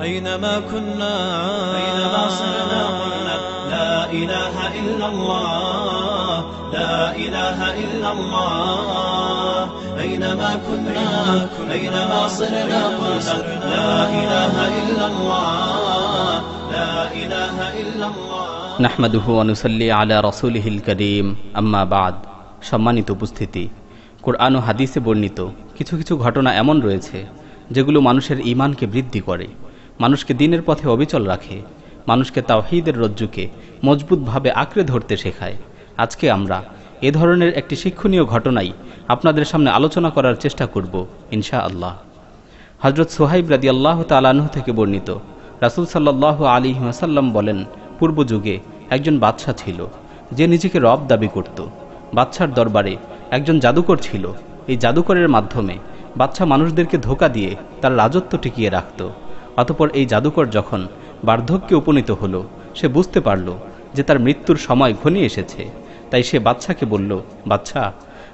أينما كنا أينما صرنا قلنا لا إله إلا الله لا إله إلا الله أينما كنا أينما صرنا قلنا لا إله إلا الله لا إله إلا الله নাহমাদুহু অনুসল্লি আলা রসুলহিল করিম আম্মা বাদ সম্মানিত উপস্থিতি কোরআন ও হাদিসে বর্ণিত কিছু কিছু ঘটনা এমন রয়েছে যেগুলো মানুষের ইমানকে বৃদ্ধি করে মানুষকে দিনের পথে অবিচল রাখে, মানুষকে তাওহিদের রজ্জুকে মজবুতভাবে আঁকড়ে ধরতে শেখায়। আজকে আমরা এ ধরনের একটি শিক্ষণীয় ঘটনাই আপনাদের সামনে আলোচনা করার চেষ্টা করব ইনশা আল্লাহ হজরত সোহাইব রাদি আল্লাহ তালাহ থেকে বর্ণিত, রাসুল সাল্লাহ আলী ওয়াসাল্লাম বলেন পূর্ব যুগে একজন বাদশাহ ছিল, যে নিজেকে রব দাবি করত। বাদশার দরবারে একজন জাদুকর ছিল। এই জাদুকরের মাধ্যমে বাচ্চা মানুষদেরকে ধোকা দিয়ে তার রাজত্ব টিকিয়ে রাখত। অতপর এই জাদুকর যখন বার্ধক্যে উপনীত হলো, সে বুঝতে পারল যে তার মৃত্যুর সময় ঘনিয়ে এসেছে। তাই সে বাচ্চাকে বলল বাচ্চা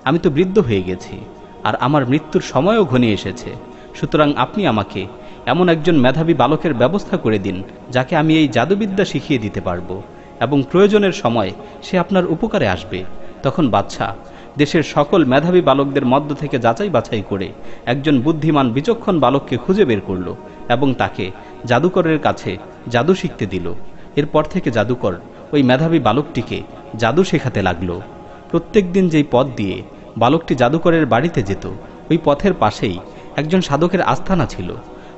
আমি তো বৃদ্ধ হয়ে গেছি, আর আমার মৃত্যুর সময়ও ঘনিয়ে এসেছে। সুতরাং আপনি আমাকে এমন একজন মেধাবী বালকের ব্যবস্থা করে দিন, যাকে আমি এই জাদুবিদ্যা শিখিয়ে দিতে পারব এবং প্রয়োজনের সময় সে আপনার উপকারে আসবে। তখন বাদশাহ দেশের সকল মেধাবী বালকদের মধ্য থেকে যাচাই বাছাই করে একজন বুদ্ধিমান বিচক্ষণ বালককে খুঁজে বের করল এবং তাকে জাদুকরের কাছে জাদু শিখতে দিল। এরপর থেকে জাদুকর ওই মেধাবী বালকটিকে জাদু শেখাতে লাগল। প্রত্যেক দিন যেই পথ দিয়ে বালকটি জাদুকরের বাড়িতে যেত, ওই পথের পাশেই একজন সাধকের আস্থানা ছিল।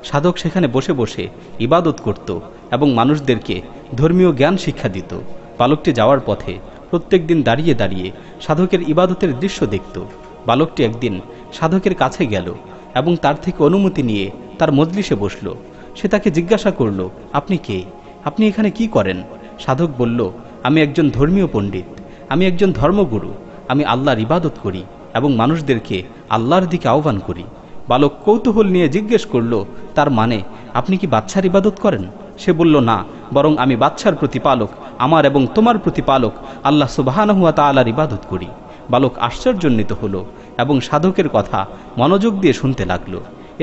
সাধক সেখানে বসে বসে ইবাদত করত এবং মানুষদেরকে ধর্মীয় জ্ঞান শিক্ষা দিত। বালকটি যাওয়ার পথে প্রত্যেক দিন দাঁড়িয়ে দাঁড়িয়ে সাধকের ইবাদতের দৃশ্য দেখত। বালকটি একদিন সাধকের কাছে গেল এবং তার থেকে অনুমতি নিয়ে তার মজলিসে বসল। সে তাকে জিজ্ঞাসা করল, আপনি কে? আপনি এখানে কি করেন? সাধক বলল, আমি একজন ধর্মীয় পণ্ডিত। আমি একজন ধর্মগুরু। আমি আল্লাহর ইবাদত করি এবং মানুষদেরকে আল্লাহর দিকে আহ্বান করি। বালক কৌতূহল নিয়ে জিজ্ঞেস করল, তার মানে আপনি কি বাচ্চার ইবাদত করেন? সে বলল, না, বরং আমি বাচ্চার প্রতিপালক আমার এবং তোমার প্রতিপালক আল্লাহ সুবাহানহুয়া তালার ইবাদত করি। বালক আশ্চর্যান্বিত হল এবং সাধকের কথা মনোযোগ দিয়ে শুনতে লাগল।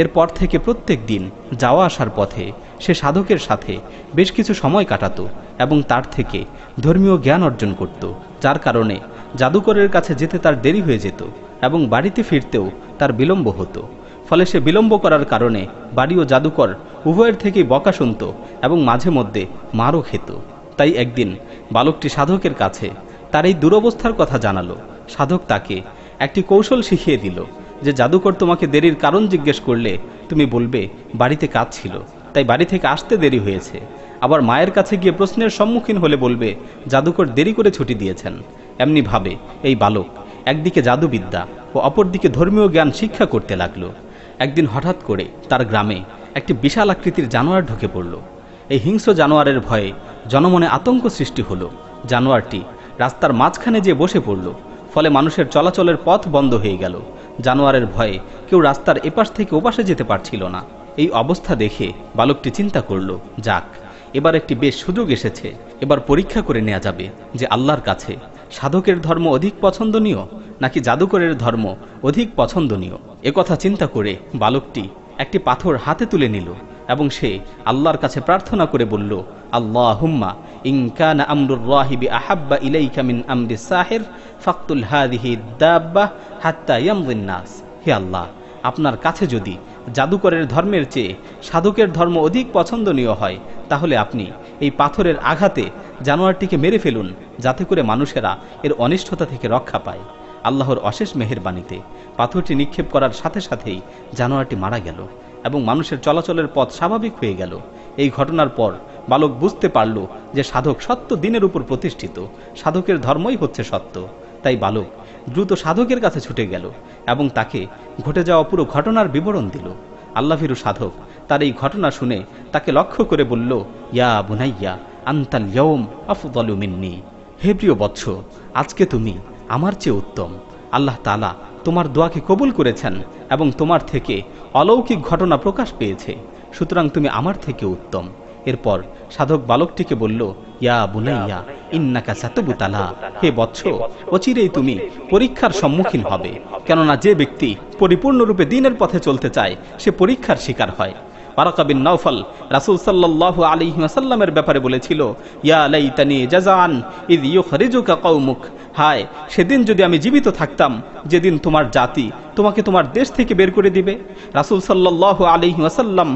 এরপর থেকে প্রত্যেক দিন যাওয়া আসার পথে সে সাধকের সাথে বেশ কিছু সময় কাটাত এবং তার থেকে ধর্মীয় জ্ঞান অর্জন করত, যার কারণে জাদুকরের কাছে যেতে তার দেরি হয়ে যেত এবং বাড়িতে ফিরতেও তার বিলম্ব হতো। ফলে সে বিলম্ব করার কারণে বাড়ি ও জাদুকর উভয়ের থেকেই বকা শুনত এবং মাঝে মধ্যে মারও খেত। তাই একদিন বালকটি সাধকের কাছে তার এই দুরবস্থার কথা জানালো। সাধক তাকে একটি কৌশল শিখিয়ে দিল যে জাদুকর তোমাকে দেরির কারণ জিজ্ঞেস করলে তুমি বলবে, বাড়িতে কাজ ছিল। তাই বাড়ি থেকে আসতে দেরি হয়েছে। আবার মায়ের কাছে গিয়ে প্রশ্নের সম্মুখীন হলে বলবে, জাদুকর দেরি করে ছুটি দিয়েছেন। এমনি ভাবে এই বালক একদিকে জাদুবিদ্যা ও অপরদিকে ধর্মীয় জ্ঞান শিক্ষা করতে লাগল। একদিন হঠাৎ করে তার গ্রামে একটি বিশাল আকৃতির জানোয়ার ঢুকে পড়ল। এই হিংস্র জানোয়ারের ভয়ে জনমনে আতঙ্ক সৃষ্টি হলো। জানোয়ারটি রাস্তার মাঝখানে যে বসে পড়ল, ফলে মানুষের চলাচলের পথ বন্ধ হয়ে গেল। জানোয়ারের ভয়ে কেউ রাস্তার এপাশ থেকে ওপাশে যেতে পারছিল না। এই অবস্থা দেখে বালকটি চিন্তা করল, যাক, এবার একটি বেশ সুযোগ এসেছে, এবার পরীক্ষা করে নেওয়া যাবে যে আল্লাহর কাছে সাধকের ধর্ম অধিক পছন্দনীয় নাকি জাদুকরের ধর্ম অধিক পছন্দনীয়। একথা চিন্তা করে বালকটি একটি পাথর হাতে তুলে নিল এবং সে আল্লাহর কাছে প্রার্থনা করে বলল আল্লাহ হুম্মা ইনকান আমরুর আহাব্বা ইলাইকা আমরি সাহির ফাক্তুল হাদিহি দাব্বা হাত্তা ইয়ামদিন হে আল্লাহ, আপনার কাছে যদি জাদুকরের ধর্মের চেয়ে সাধকের ধর্ম অধিক পছন্দনীয় হয়, তাহলে আপনি এই পাথরের আঘাতে জানোয়ারটিকে মেরে ফেলুন, যাতে করে মানুষেরা এর অনিষ্টতা থেকে রক্ষা পায়। আল্লাহর অশেষ মেহেরবাণীতে পাথরটি নিক্ষেপ করার সাথে সাথেই জানোয়ারটি মারা গেল এবং মানুষের চলাচলের পথ স্বাভাবিক হয়ে গেল। এই ঘটনার পর বালক বুঝতে পারল যে সাধক সত্য দিনের উপর প্রতিষ্ঠিত। সাধকের ধর্মই হচ্ছে সত্য। তাই বালক দ্রুত সাধকের কাছে ছুটে গেল এবং তাকে ঘটে যাওয়া পুরো ঘটনার বিবরণ দিল। আল্লাহিরু সাধক তার এই ঘটনা শুনে তাকে লক্ষ্য করে বলল, ইয়া বুনাইয়া, আন্তাল ইয়ম আফদলু মিন্নি। হে প্রিয় বৎস, আজকে তুমি আমার চেয়ে উত্তম। আল্লাহ তালা তোমার দোয়াকে কবুল করেছেন এবং তোমার থেকে অলৌকিক ঘটনা প্রকাশ পেয়েছে। সুতরাং তুমি আমার থেকে উত্তম। এরপর সাধক বালকটিকে বলল, ইয়া বুলাইয়া ইন্নাকা সাতবুতালা। হে বৎস, অচিরেই তুমি পরীক্ষার সম্মুখীন হবে। কেননা যে ব্যক্তি পরিপূর্ণরূপে দিনের পথে চলতে চায়, সে পরীক্ষার শিকার হয়। ওয়ারাকাবিন নৌফল রাসুল সাল্লাহ আলী ব্যাপারে বলেছিল, ইয়া লাইতানি জাজান ইদ ইউখরিজুকা কৌমুখ হায় সেদিন যদি আমি জীবিত থাকতাম, যেদিন তোমার জাতি তোমাকে তোমার দেশ থেকে বের করে দিবে। রাসুল সাল্লাহ আলী ওয়াসাল্লাম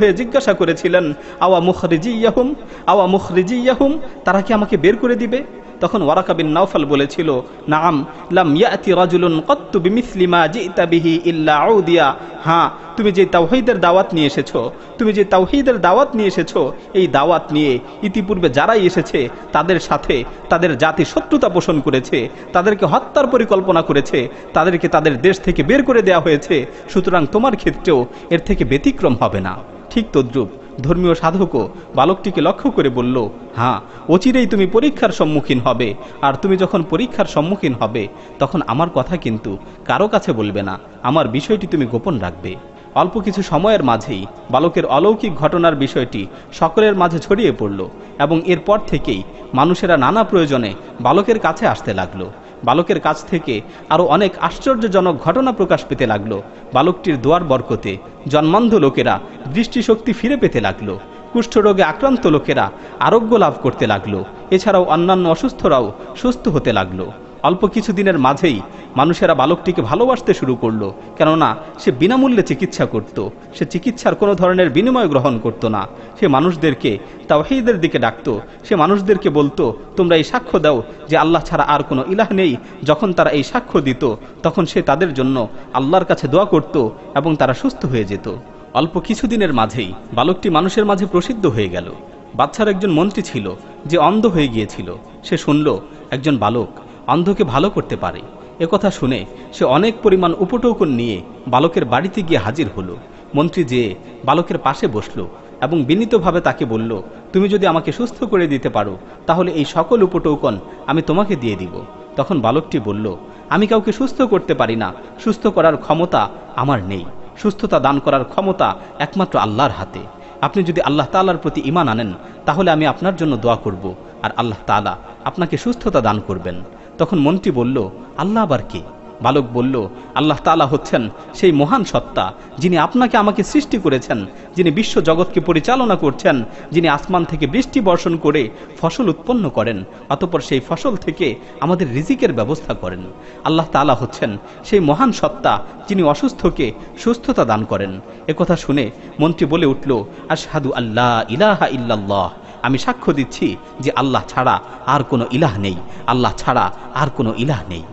হয়ে জিজ্ঞাসা করেছিলেন, আওয়া মুখরিজি ইয়াহুম আওয়া মুখরিজি ইয়াহুম তারা কি আমাকে বের করে দিবে? তখন ওয়ারাকা বিন নাওফাল বলেছিল নাম লাম ইয়াতি রাজুলুন কত্তু বিমিসলি মা জিতা বিহি ইল্লা আউদিয়া হ্যাঁ তুমি যে তাওহীদের দাওয়াত নিয়ে এসেছ, তুমি যে তাওহীদের দাওয়াত নিয়ে এসেছ, এই দাওয়াত নিয়ে ইতিপূর্বে যারাই এসেছে, তাদের সাথে তাদের জাতি শত্রুতা পোষণ করেছে, তাদেরকে হত্যার পরিকল্পনা করেছে, তাদেরকে তাদের দেশ থেকে বের করে দেওয়া হয়েছে, সুতরাং তোমার ক্ষেত্রেও এর থেকে ব্যতিক্রম হবে না। ঠিক তদ্রুপ ধর্মীয় সাধকও বালকটিকে লক্ষ্য করে বলল হ্যাঁ অচিরেই তুমি পরীক্ষার সম্মুখীন হবে, আর তুমি যখন পরীক্ষার সম্মুখীন হবে, তখন আমার কথা কিন্তু কারও কাছে বলবে না, আমার বিষয়টি তুমি গোপন রাখবে। অল্প কিছু সময়ের মাঝেই বালকের অলৌকিক ঘটনার বিষয়টি সকলের মাঝে ছড়িয়ে পড়ল এবং এরপর থেকেই মানুষেরা নানা প্রয়োজনে বালকের কাছে আসতে লাগল। বালকের কাছ থেকে আরও অনেক আশ্চর্যজনক ঘটনা প্রকাশ পেতে লাগল। বালকটির দোয়ার বরকতে জন্মান্ধ লোকেরা দৃষ্টিশক্তি ফিরে পেতে লাগল। কুষ্ঠরোগে আক্রান্ত লোকেরা আরোগ্য লাভ করতে লাগল। এছাড়াও অন্যান্য অসুস্থরাও সুস্থ হতে লাগল। অল্প কিছুদিনের মাঝেই মানুষেরা বালকটিকে ভালোবাসতে শুরু করল, কেননা সে বিনামূল্যে চিকিৎসা করত। সে চিকিৎসার কোনো ধরনের বিনিময় গ্রহণ করত না। সে মানুষদেরকে তাওহীদের দিকে ডাকতো। সে মানুষদেরকে বলতো, তোমরা এই সাক্ষ্য দাও যে আল্লাহ ছাড়া আর কোনো ইলাহ নেই। যখন তারা এই সাক্ষ্য দিত, তখন সে তাদের জন্য আল্লাহর কাছে দোয়া করত এবং তারা সুস্থ হয়ে যেত। অল্প কিছুদিনের মাঝেই বালকটি মানুষের মাঝে প্রসিদ্ধ হয়ে গেল। বাচ্চার একজন মন্ত্রী ছিল, যে অন্ধ হয়ে গিয়েছিল। সে শুনল, একজন বালক অন্ধকে ভালো করতে পারে। একথা শুনে সে অনেক পরিমাণ উপটৌকন নিয়ে বালকের বাড়িতে গিয়ে হাজির হলো। মন্ত্রী যে বালকের পাশে বসল এবং বিনীতভাবে তাকে বলল, তুমি যদি আমাকে সুস্থ করে দিতে পারো, তাহলে এই সকল উপটৌকন আমি তোমাকে দিয়ে দিব। তখন বালকটি বলল, আমি কাউকে সুস্থ করতে পারি না। সুস্থ করার ক্ষমতা আমার নেই। সুস্থতা দান করার ক্ষমতা একমাত্র আল্লাহর হাতে। আপনি যদি আল্লাহ তালার প্রতি ইমান আনেন, তাহলে আমি আপনার জন্য দোয়া করব। আর আল্লাহ তালা আপনাকে সুস্থতা দান করবেন। তখন মন্ত্রী বলল, আল্লাহ আবার কে? বালক বলল, আল্লাহ তালা হচ্ছেন সেই মহান সত্তা, যিনি আপনাকে আমাকে সৃষ্টি করেছেন, যিনি বিশ্ব জগৎকে পরিচালনা করছেন, যিনি আসমান থেকে বৃষ্টি বর্ষণ করে ফসল উৎপন্ন করেন, অতপর সেই ফসল থেকে আমাদের রিজিকের ব্যবস্থা করেন। আল্লাহ তালা হচ্ছেন সেই মহান সত্তা, যিনি অসুস্থকে সুস্থতা দান করেন। একথা শুনে মন্ত্রী বলে উঠল, আশহাদু আল্লাহ ইলাহা ইল্লাল্লাহ। আমি সাক্ষ্য দিচ্ছি যে আল্লাহ ছাড়া আর কোনো ইলাহ নেই। আল্লাহ ছাড়া আর কোনো ইলাহ নেই।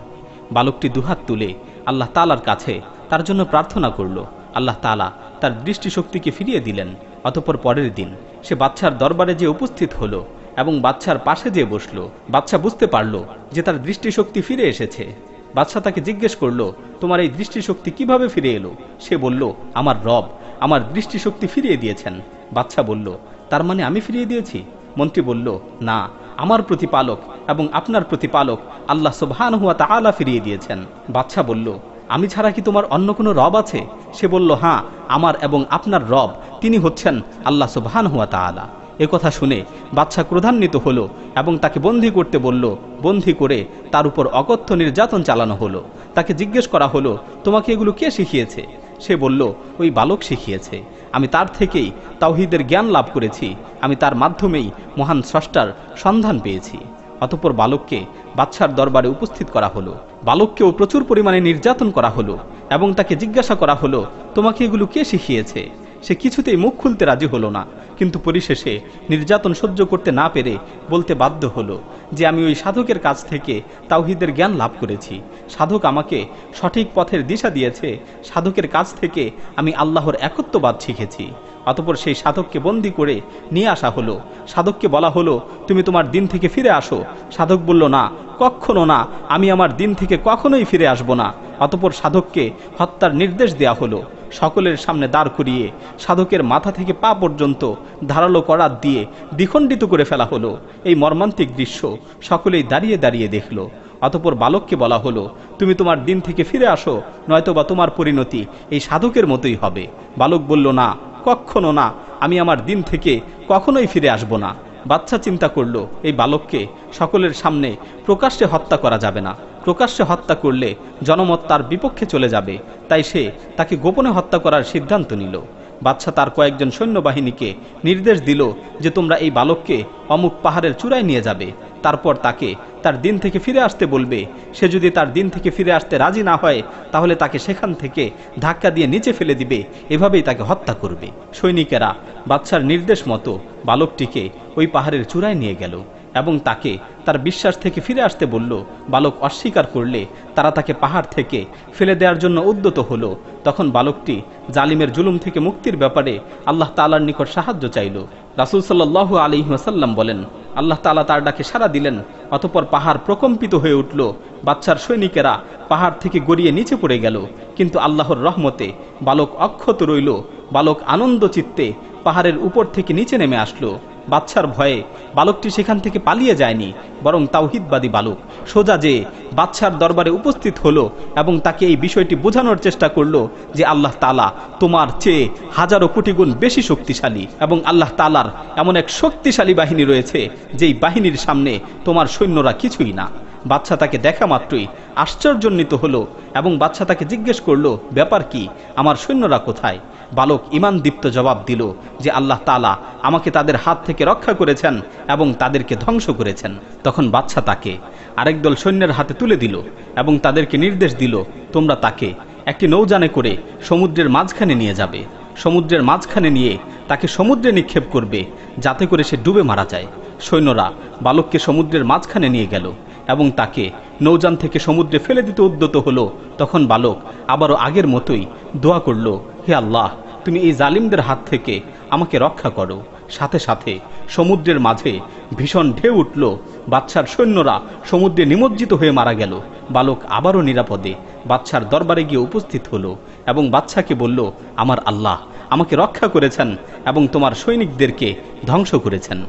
বালকটি দুহাত তুলে আল্লাহ তালার কাছে তার জন্য প্রার্থনা করল। আল্লাহ তালা তার দৃষ্টিশক্তিকে ফিরিয়ে দিলেন। অতপর পরের দিন সে বাচ্চার দরবারে যে উপস্থিত হলো এবং বাচ্চার পাশে যে বসল বাচ্চা বুঝতে পারল যে তার দৃষ্টিশক্তি ফিরে এসেছে। বাচ্চা তাকে জিজ্ঞেস করল, তোমার এই দৃষ্টিশক্তি কীভাবে ফিরে এলো? সে বলল, আমার রব আমার দৃষ্টিশক্তি ফিরিয়ে দিয়েছেন। বাচ্চা বলল তার মানে আমি ফিরিয়ে দিয়েছি? মন্ত্রী বলল, না, আমার প্রতিপালক এবং আপনার প্রতিপালক আল্লাহ সুবহান হুয়া তাআলা ফিরিয়ে দিয়েছেন। বাচ্চা বলল, আমি ছাড়া কি তোমার অন্য কোনো রব আছে? সে বলল হ্যাঁ আমার এবং আপনার রব, তিনি হচ্ছেন আল্লাহ সুবহান হুয়া তাআলা। এ কথা শুনে বাচ্চা ক্রধান্বিত হলো এবং তাকে বন্দি করতে বলল, বন্দি করে তার উপর অকথ্য নির্যাতন চালানো হলো। তাকে জিজ্ঞেস করা হলো, তোমাকে এগুলো কে শিখিয়েছে? সে বলল, ওই বালক শিখিয়েছে। আমি তার থেকেই তাওহিদের জ্ঞান লাভ করেছি। আমি তার মাধ্যমেই মহান স্রষ্টার সন্ধান পেয়েছি। অতপর বালককে বাদশার দরবারে উপস্থিত করা হলো। বালককেও প্রচুর পরিমাণে নির্যাতন করা হলো এবং তাকে জিজ্ঞাসা করা হলো, তোমাকে এগুলো কে শিখিয়েছে? সে কিছুতেই মুখ খুলতে রাজি হলো না। কিন্তু পরিশেষে নির্যাতন সহ্য করতে না পেরে বলতে বাধ্য হলো যে আমি ওই সাধকের কাছ থেকে তাওহিদের জ্ঞান লাভ করেছি। সাধক আমাকে সঠিক পথের দিশা দিয়েছে। সাধকের কাছ থেকে আমি আল্লাহর একত্ববাদ শিখেছি। অতপর সেই সাধককে বন্দি করে নিয়ে আসা হলো। সাধককে বলা হলো, তুমি তোমার দিন থেকে ফিরে আসো। সাধক বলল, না কখনো না, আমি আমার দিন থেকে কখনোই ফিরে আসব না। অতপর সাধককে হত্যার নির্দেশ দেয়া হলো, সকলের সামনে দাঁড় করিয়ে সাধকের মাথা থেকে পা পর্যন্ত ধারালো করাত দিয়ে দ্বিখণ্ডিত করে ফেলা হলো। এই মর্মান্তিক দৃশ্য সকলেই দাঁড়িয়ে দাঁড়িয়ে দেখল। অতপর বালককে বলা হলো, তুমি তোমার দিন থেকে ফিরে আসো, নয়তোবা তোমার পরিণতি এই সাধকের মতোই হবে। বালক বলল, না কখনো না, আমি আমার দিন থেকে কখনোই ফিরে আসব না। বাচ্চা চিন্তা করল, এই বালককে সকলের সামনে প্রকাশ্যে হত্যা করা যাবে না। প্রকাশ্যে হত্যা করলে জনমত তার বিপক্ষে চলে যাবে, তাই সে তাকে গোপনে হত্যা করার সিদ্ধান্ত নিল। বাচ্চা তার কয়েকজন সৈন্যবাহিনীকে নির্দেশ দিল যে তোমরা এই বালককে অমুক পাহাড়ের চূড়ায় নিয়ে যাবে। তারপর তাকে তার দিন থেকে ফিরে আসতে বলবে। সে যদি তার দিন থেকে ফিরে আসতে রাজি না হয়, তাহলে তাকে সেখান থেকে ধাক্কা দিয়ে নিচে ফেলে দিবে। এভাবেই তাকে হত্যা করবে। সৈনিকেরা বাচ্চার নির্দেশ মতো বালকটিকে ওই পাহাড়ের চূড়ায় নিয়ে গেল এবং তাকে তার বিশ্বাস থেকে ফিরে আসতে বলল, বালক অস্বীকার করলে তারা তাকে পাহাড় থেকে ফেলে দেওয়ার জন্য উদ্যত হলো। তখন বালকটি জালিমের জুলুম থেকে মুক্তির ব্যাপারে আল্লাহ তালার নিকট সাহায্য চাইল। রাসুল সাল্লাহ আলী বলেন আল্লাহ তালা তার ডাকে সাড়া দিলেন, অতপর পাহাড় প্রকম্পিত হয়ে উঠল। বাচ্চার সৈনিকেরা পাহাড় থেকে গড়িয়ে নিচে পড়ে গেল। কিন্তু আল্লাহর রহমতে বালক অক্ষত রইল, বালক আনন্দ চিত্তে পাহাড়ের উপর থেকে নিচে নেমে আসলো। বাচ্চার ভয়ে বালকটি সেখান থেকে পালিয়ে যায়নি, বরং তাওহিদবাদী বালক। সোজা যে বাচ্চার দরবারে উপস্থিত হলো এবং তাকে এই বিষয়টি বোঝানোর চেষ্টা করল যে আল্লাহ তালা তোমার চেয়ে হাজারো কোটি গুণ বেশি শক্তিশালী এবং আল্লাহ তালার এমন এক শক্তিশালী বাহিনী রয়েছে, যেই বাহিনীর সামনে তোমার সৈন্যরা কিছুই না। বাচ্চা তাকে দেখা মাত্রই আশ্চর্যজনিত হলো এবং বাচ্চা তাকে জিজ্ঞেস করল, ব্যাপার কি? আমার সৈন্যরা কোথায়? বালক ইমান দীপ্ত জবাব দিল যে আল্লাহ তালা আমাকে তাদের হাত থেকে রক্ষা করেছেন এবং তাদেরকে ধ্বংস করেছেন। তখন বাচ্চা তাকে আরেক দল সৈন্যের হাতে তুলে দিল এবং তাদেরকে নির্দেশ দিল, তোমরা তাকে একটি নৌজানে করে সমুদ্রের মাঝখানে নিয়ে যাবে। সমুদ্রের মাঝখানে নিয়ে তাকে সমুদ্রে নিক্ষেপ করবে, যাতে করে সে ডুবে মারা যায়। সৈন্যরা বালককে সমুদ্রের মাঝখানে নিয়ে গেল। এবং তাকে নৌযান থেকে সমুদ্রে ফেলে দিতে উদ্যত হলো। তখন বালক আবারও আগের মতোই দোয়া করল, হে আল্লাহ, তুমি এই জালিমদের হাত থেকে আমাকে রক্ষা করো। সাথে সাথে সমুদ্রের মাঝে ভীষণ ঢেউ উঠল। বাচ্চার সৈন্যরা সমুদ্রে নিমজ্জিত হয়ে মারা গেল। বালক আবারও নিরাপদে বাচ্চার দরবারে গিয়ে উপস্থিত হলো এবং বাচ্চাকে বলল, আমার আল্লাহ, আমাকে রক্ষা করেছেন এবং তোমার সৈনিকদেরকে ধ্বংস করেছেন।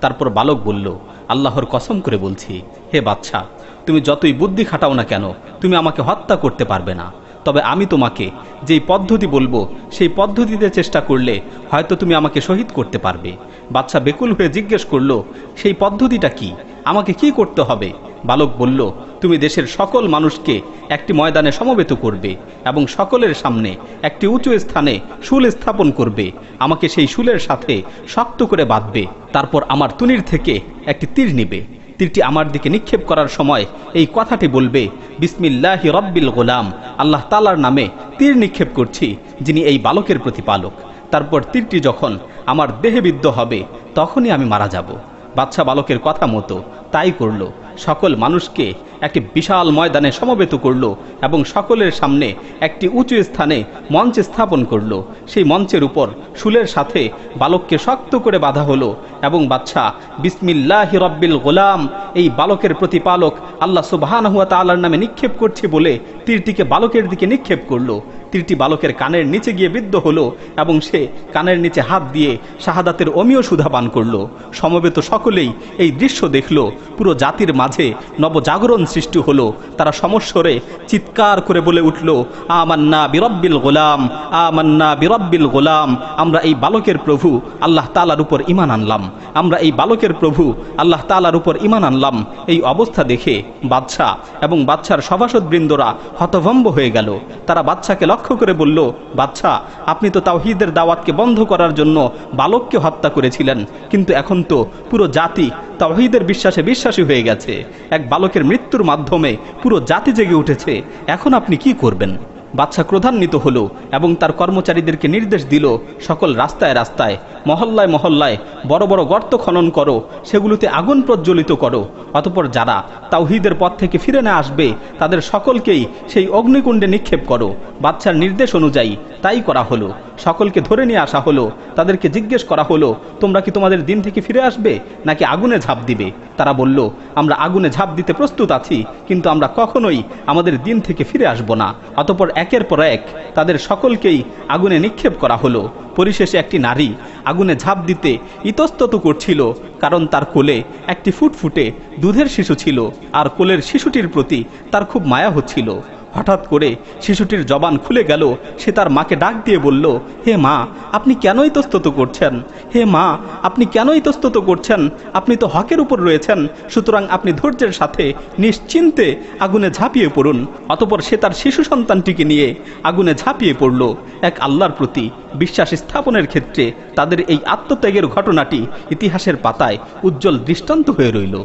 তারপর বালক বলল, আল্লাহর কসম করে বলছি, হে বাচ্চা, তুমি যতই বুদ্ধি খাটাও না কেন, তুমি আমাকে হত্যা করতে পারবে না। তবে আমি তোমাকে যেই পদ্ধতি বলব, সেই পদ্ধতিতে চেষ্টা করলে হয়তো তুমি আমাকে শহীদ করতে পারবে। বাচ্চা বেকুল হয়ে জিজ্ঞেস করল, সেই পদ্ধতিটা কি? আমাকে কি করতে হবে? বালক বলল, তুমি দেশের সকল মানুষকে একটি ময়দানে সমবেত করবে এবং সকলের সামনে একটি উঁচু স্থানে শুল স্থাপন করবে। আমাকে সেই শুলের সাথে শক্ত করে বাঁধবে। তারপর আমার তুনির থেকে একটি তীর নিবে। তীরটি আমার দিকে নিক্ষেপ করার সময় এই কথাটি বলবে, বিসমিল্লাহ রব্বিল গোলাম, আল্লাহ তালার নামে তীর নিক্ষেপ করছি, যিনি এই বালকের প্রতিপালক। তারপর তীরটি যখন আমার দেহে বিদ্ধ হবে, তখনই আমি মারা যাব। বাচ্চা বালকের কথা মতো। তাই করল। সকল মানুষকে একটি বিশাল ময়দানে সমবেত করল এবং সকলের সামনে একটি উঁচু স্থানে মঞ্চ স্থাপন করল। সেই মঞ্চের উপর শুলের সাথে বালককে শক্ত করে বাঁধা হলো এবং বাচ্চা বিসমিল্লাহ রব্বিল গোলাম এই বালকের প্রতিপালক আল্লাহ সুবাহানহুয়া তালার নামে নিক্ষেপ করছে বলে তীরটিকে বালকের দিকে নিক্ষেপ করল। তীরটি বালকের কানের নিচে গিয়ে বিদ্ধ হলো এবং সে কানের নিচে হাত দিয়ে শাহাদাতের অমীয় সুধা পান করল। সমবেত সকলেই এই দৃশ্য দেখল। পুরো জাতির মাঝে নবজাগরণ সৃষ্টি হলো। তারা সমস্বরে চিৎকার করে বলে উঠল, আমান্না বিরব্বিল গোলাম, আমান্না বিরব্বিল গোলাম, আমরা এই বালকের প্রভু, আল্লাহ তালার উপর ইমান আনলাম। আমরা এই বালকের প্রভু, আল্লাহ তালার উপর ইমান আনলাম। এই অবস্থা দেখে বাদশাহ এবং বাচ্চার সভাসদবৃন্দরা হতভম্ব হয়ে গেল। তারা বাচ্চাকে লক্ষ্য করে বলল, বাচ্চা, আপনি তো তাওহিদের দাওয়াতকে বন্ধ করার জন্য বালককে হত্যা করেছিলেন। কিন্তু এখন তো পুরো জাতি তাওহিদের বিশ্বাসে বিশ্বাসী হয়ে গেছে। এক বালকের মৃত্যুর মাধ্যমে পুরো জাতি জেগে উঠেছে। এখন আপনি কি করবেন? বাচ্চা ক্রধান্বিত হলো এবং তার কর্মচারীদেরকে নির্দেশ দিল, সকল রাস্তায় রাস্তায়, মহল্লায় মহল্লায় বড় বড় গর্ত খনন করো, সেগুলোতে আগুন প্রজ্বলিত করো। অতপর যারা তাওহিদের পথ থেকে ফিরে না আসবে, তাদের সকলকেই সেই অগ্নিকুণ্ডে নিক্ষেপ করো। বাচ্চার নির্দেশ অনুযায়ী তাই করা হলো। সকলকে ধরে নিয়ে আসা হলো। তাদেরকে জিজ্ঞেস করা হলো, তোমরা কি তোমাদের দিন থেকে ফিরে আসবে, নাকি আগুনে ঝাঁপ দিবে? তারা বলল, আমরা আগুনে ঝাঁপ দিতে প্রস্তুত আছি, কিন্তু আমরা কখনোই আমাদের দিন থেকে ফিরে আসব না। অতপর একের পর এক তাদের সকলকেই আগুনে নিক্ষেপ করা হলো। পরিশেষে একটি নারী আগুনে ঝাঁপ দিতে ইতস্তত করছিল, কারণ তার কোলে একটি ফুটফুটে দুধের শিশু ছিল, আর কোলের শিশুটির প্রতি তার খুব মায়া হচ্ছিল। হঠাৎ করে শিশুটির জবান খুলে গেল। সে তার মাকে ডাক দিয়ে বলল, হে মা, আপনি কেন ইতস্তত করছেন? হে মা, আপনি কেন ইতস্তত করছেন? আপনি তো হকের উপর রয়েছেন। সুতরাং আপনি ধৈর্যের সাথে নিশ্চিন্তে আগুনে ঝাঁপিয়ে পড়ুন। অতপর সে তার শিশু সন্তানটিকে নিয়ে আগুনে ঝাঁপিয়ে পড়ল। এক আল্লাহর প্রতি বিশ্বাস স্থাপনের ক্ষেত্রে তাদের এই আত্মত্যাগের ঘটনাটি ইতিহাসের পাতায় উজ্জ্বল দৃষ্টান্ত হয়ে রইল।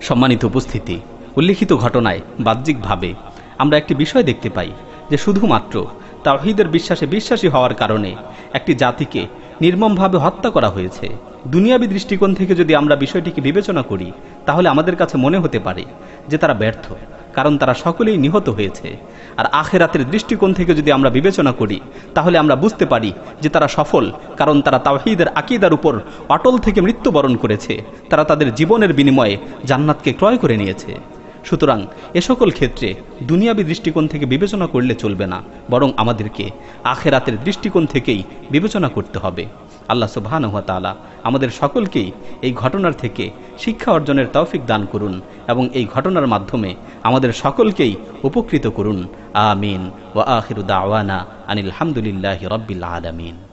সম্মানিত উপস্থিতি, উল্লিখিত ঘটনায় বাহ্যিকভাবে আমরা একটি বিষয় দেখতে পাই, যে শুধুমাত্র তাওহিদের বিশ্বাসে বিশ্বাসী হওয়ার কারণে একটি জাতিকে নির্মমভাবে হত্যা করা হয়েছে। দুনিয়াবি দৃষ্টিকোণ থেকে যদি আমরা বিষয়টিকে বিবেচনা করি, তাহলে আমাদের কাছে মনে হতে পারে যে তারা ব্যর্থ, কারণ তারা সকলেই নিহত হয়েছে। আর আখেরাতের দৃষ্টিকোণ থেকে যদি আমরা বিবেচনা করি, তাহলে আমরা বুঝতে পারি যে তারা সফল, কারণ তারা তাওহিদের আকিদার উপর অটল থেকে মৃত্যুবরণ করেছে। তারা তাদের জীবনের বিনিময়ে জান্নাতকে ক্রয় করে নিয়েছে। সুতরাং এ সকল ক্ষেত্রে দুনিয়াবী দৃষ্টিকোণ থেকে বিবেচনা করলে চলবে না, বরং আমাদেরকে আখেরাতের দৃষ্টিকোণ থেকেই বিবেচনা করতে হবে। আল্লাহ সুবাহানহাতালা আমাদের সকলকেই এই ঘটনার থেকে শিক্ষা অর্জনের তৌফিক দান করুন এবং এই ঘটনার মাধ্যমে আমাদের সকলকেই উপকৃত করুন। আমিন। ওয়া আখিরু দাওয়ানা আনিল হামদুলিল্লাহি আলামিন।